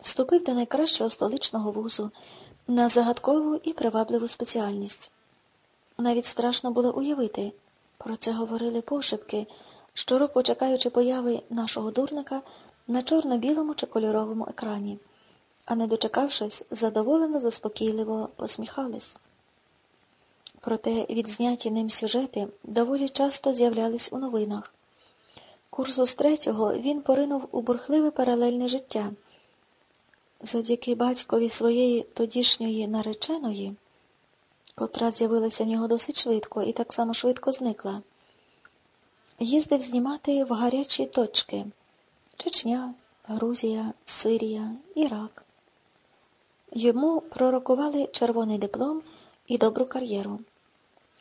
вступив до найкращого столичного вузу на загадкову і привабливу спеціальність. Навіть страшно було уявити, про це говорили пошепки, щороку чекаючи появи нашого дурника на чорно-білому чи кольоровому екрані, а не дочекавшись, задоволено, заспокійливо посміхались. Проте відзняті ним сюжети доволі часто з'являлись у новинах. Курсу з третього він поринув у бурхливе паралельне життя. Завдяки батькові своєї тодішньої нареченої, котра з'явилася в нього досить швидко і так само швидко зникла, їздив знімати в гарячі точки Чечня, Грузія, Сирія, Ірак. Йому пророкували червоний диплом і добру кар'єру.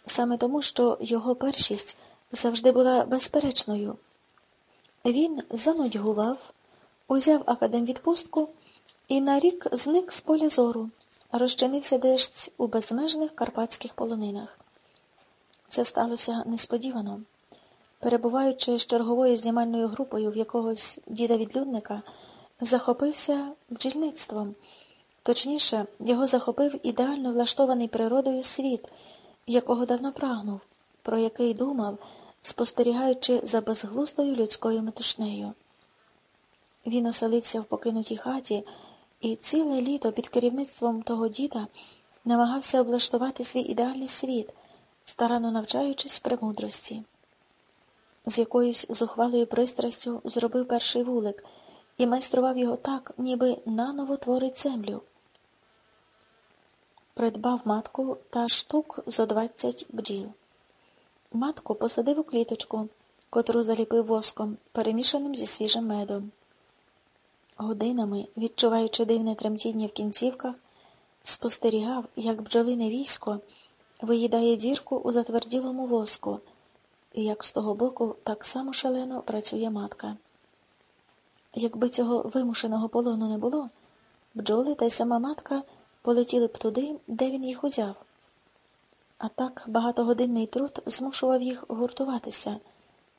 Саме тому, що його першість завжди була безперечною. Він занудьгував, узяв академвідпустку і на рік зник з поля зору, розчинився десь у безмежних карпатських полонинах. Це сталося несподівано. Перебуваючи з черговою знімальною групою в якогось діда-відлюдника, захопився бджільництвом. Точніше, його захопив ідеально влаштований природою світ, якого давно прагнув, про який думав, спостерігаючи за безглуздою людською метушнею. Він оселився в покинутій хаті і ціле літо під керівництвом того діда намагався облаштувати свій ідеальний світ, старанно навчаючись премудрості. З якоюсь зухвалою пристрастю зробив перший вулик і майстрував його так, ніби наново творить землю. Придбав матку та штук зо двадцять бджіл. Матку посадив у кліточку, котру заліпив воском, перемішаним зі свіжим медом. Годинами, відчуваючи дивне тремтіння в кінцівках, спостерігав, як бджолине військо виїдає дірку у затверділому воску, і як з того боку так само шалено працює матка. Якби цього вимушеного полону не було, бджоли та й сама матка полетіли б туди, де він їх узяв. А так багатогодинний труд змушував їх гуртуватися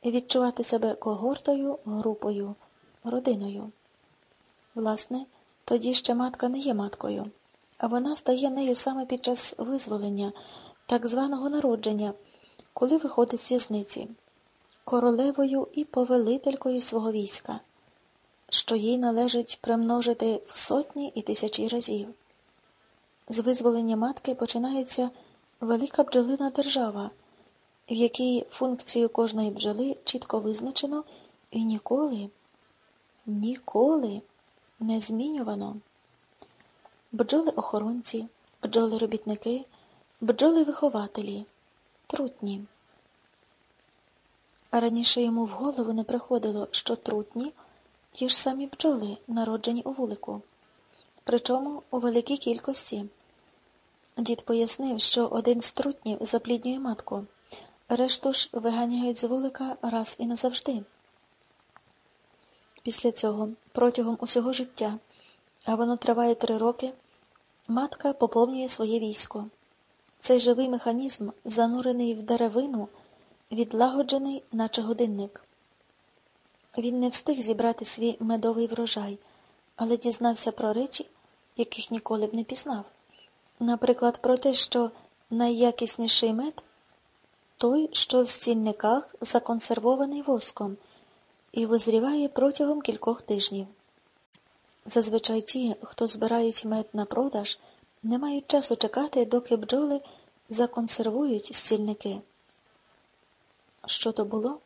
і відчувати себе когортою, групою, родиною. Власне, тоді ще матка не є маткою, а вона стає нею саме під час визволення, так званого народження, коли виходить з в'язниці, королевою і повелителькою свого війська, що їй належить примножити в сотні і тисячі разів. З визволення матки починається велика бджолина держава, в якій функцію кожної бджоли чітко визначено і ніколи, ніколи не змінювано. Бджоли-охоронці, бджоли-робітники, бджоли-вихователі, трутні. А раніше йому в голову не приходило, що трутні ті ж самі бджоли, народжені у вулику, причому у великій кількості. Дід пояснив, що один з трутнів запліднює матку, решту ж виганяють з вулика раз і назавжди. Після цього, протягом усього життя, а воно триває три роки, матка поповнює своє військо. Цей живий механізм, занурений в деревину, відлагоджений, наче годинник. Він не встиг зібрати свій медовий врожай, але дізнався про речі, яких ніколи б не пізнав. Наприклад, про те, що найякісніший мед той, що в стільниках законсервований воском і визріває протягом кількох тижнів. Зазвичай ті, хто збирають мед на продаж, не мають часу чекати, доки бджоли законсервують стільники. Що то було?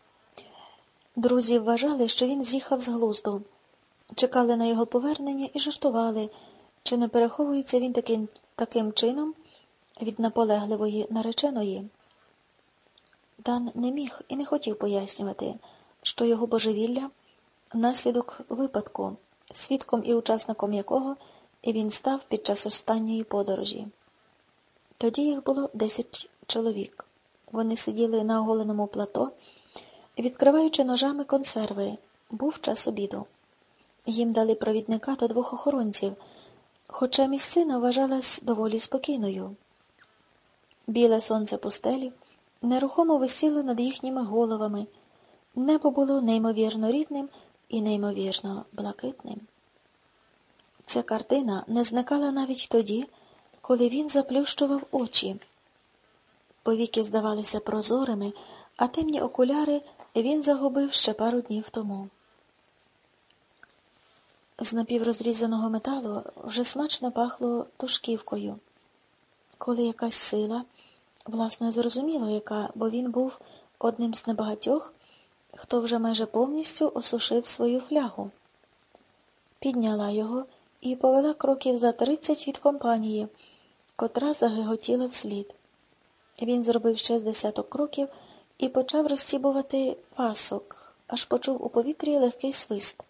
Друзі вважали, що він з'їхав з глузду, чекали на його повернення і жартували, чи не переховується він таким, таким чином від наполегливої нареченої. Дан не міг і не хотів пояснювати, що його божевілля наслідок випадку, свідком і учасником якого він став під час останньої подорожі. Тоді їх було десять чоловік. Вони сиділи на оголеному плато, відкриваючи ножами консерви, був час обіду. Їм дали провідника та двох охоронців, хоча місцина вважалась доволі спокійною. Біле сонце пустелі нерухомо висіло над їхніми головами. Небо було неймовірно рівним і неймовірно блакитним. Ця картина не зникала навіть тоді, коли він заплющував очі. Повіки здавалися прозорими, а темні окуляри він загубив ще пару днів тому. З напіврозрізаного металу вже смачно пахло тушківкою. Коли якась сила, власне, зрозуміло яка, бо він був одним з небагатьох, хто вже майже повністю осушив свою флягу, підняла його і повела кроків за тридцять від компанії, котра загиготіла вслід. Він зробив ще з десяток кроків і почав розцібувати пасок, аж почув у повітрі легкий свист.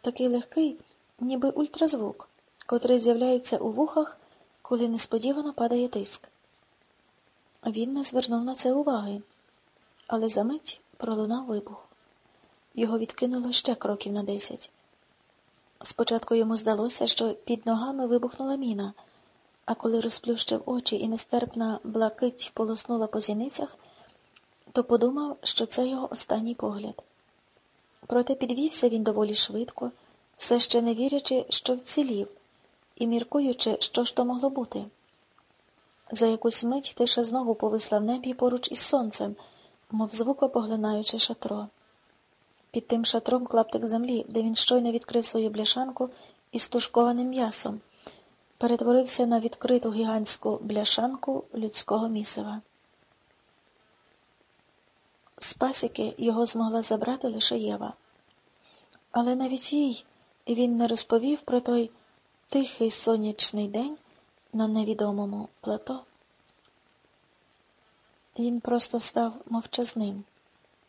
Такий легкий, ніби ультразвук, котрий з'являється у вухах, коли несподівано падає тиск. Він не звернув на це уваги, але за мить пролунав вибух. Його відкинуло ще кроків на десять. Спочатку йому здалося, що під ногами вибухнула міна, а коли розплющив очі і нестерпна блакить полоснула по зіницях, то подумав, що це його останній погляд. Проте підвівся він доволі швидко, все ще не вірячи, що вцілів, і міркуючи, що ж то могло бути. За якусь мить тиша знову повисла в небі поруч із сонцем, мов звукопоглинаюче шатро. Під тим шатром клаптик землі, де він щойно відкрив свою бляшанку із тушкованим м'ясом, перетворився на відкриту гігантську бляшанку людського місива. З пасіки його змогла забрати лише Єва. Але навіть їй він не розповів про той тихий сонячний день на невідомому плато. Він просто став мовчазним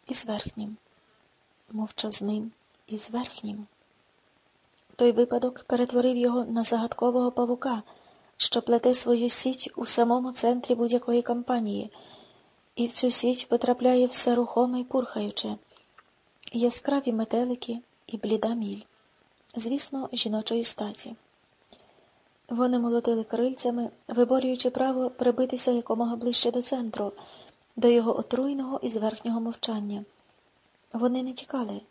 і зверхнім, мовчазним і зверхнім. Той випадок перетворив його на загадкового павука, що плете свою сіть у самому центрі будь-якої кампанії, і в цю сіть потрапляє все рухоме й пурхаюче, яскраві метелики і бліда міль, звісно, жіночої статі. Вони молотили крильцями, виборюючи право прибитися якомога ближче до центру, до його отруйного і зверхнього мовчання. Вони не тікали.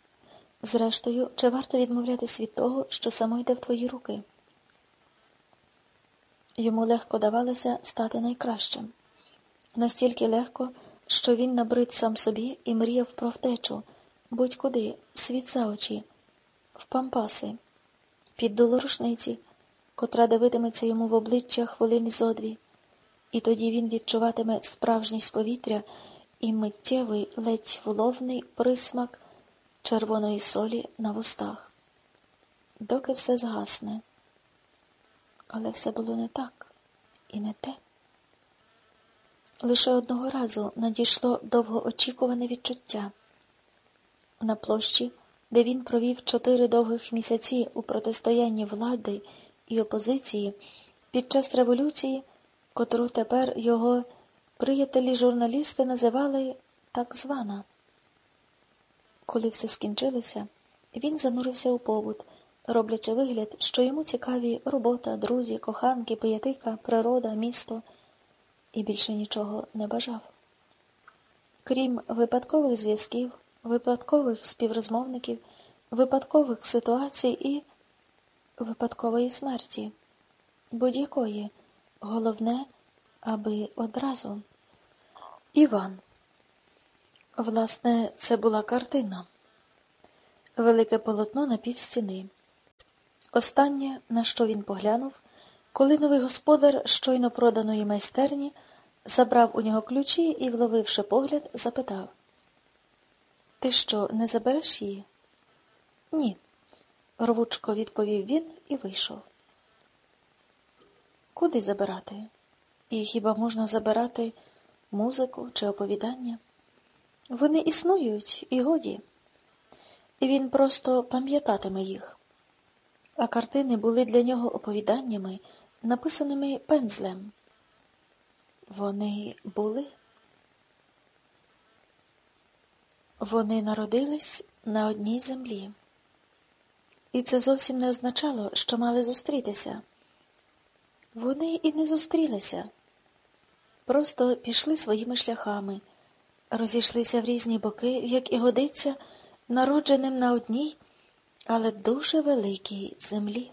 Зрештою, чи варто відмовлятись від того, що само йде в твої руки? Йому легко давалося стати найкращим. Настільки легко, що він набрид сам собі і мріяв про втечу, будь-куди, світ за очі, в пампаси, під долу рушниці, котра дивитиметься йому в обличчя хвилини зо дві, і тоді він відчуватиме справжність повітря і миттєвий ледь вловний присмак червоної солі на вустах. Доки все згасне. Але все було не так і не те. Лише одного разу надійшло довгоочікуване відчуття. На площі, де він провів чотири довгих місяці у протистоянні влади і опозиції під час революції, котру тепер його приятелі-журналісти називали так звана. Коли все скінчилося, він занурився у побут, роблячи вигляд, що йому цікаві робота, друзі, коханки, пиятика, природа, місто і більше нічого не бажав. Крім випадкових зв'язків, випадкових співрозмовників, випадкових ситуацій і випадкової смерті, будь-якої, головне, аби одразу. Іван. Власне, це була картина. Велике полотно на півстіни. Останнє, на що він поглянув, коли новий господар щойно проданої майстерні забрав у нього ключі і, вловивши погляд, запитав Ти що, не забереш її? Ні, рвучко відповів він і вийшов. Куди забирати? І хіба можна забирати музику чи оповідання? Вони існують і годі. І він просто пам'ятатиме їх. А картини були для нього оповіданнями, написаними пензлем. Вони були. Вони народились на одній землі. І це зовсім не означало, що мали зустрітися. Вони і не зустрілися, просто пішли своїми шляхами розійшлися в різні боки, як і годиться, народженим на одній, але дуже великій землі.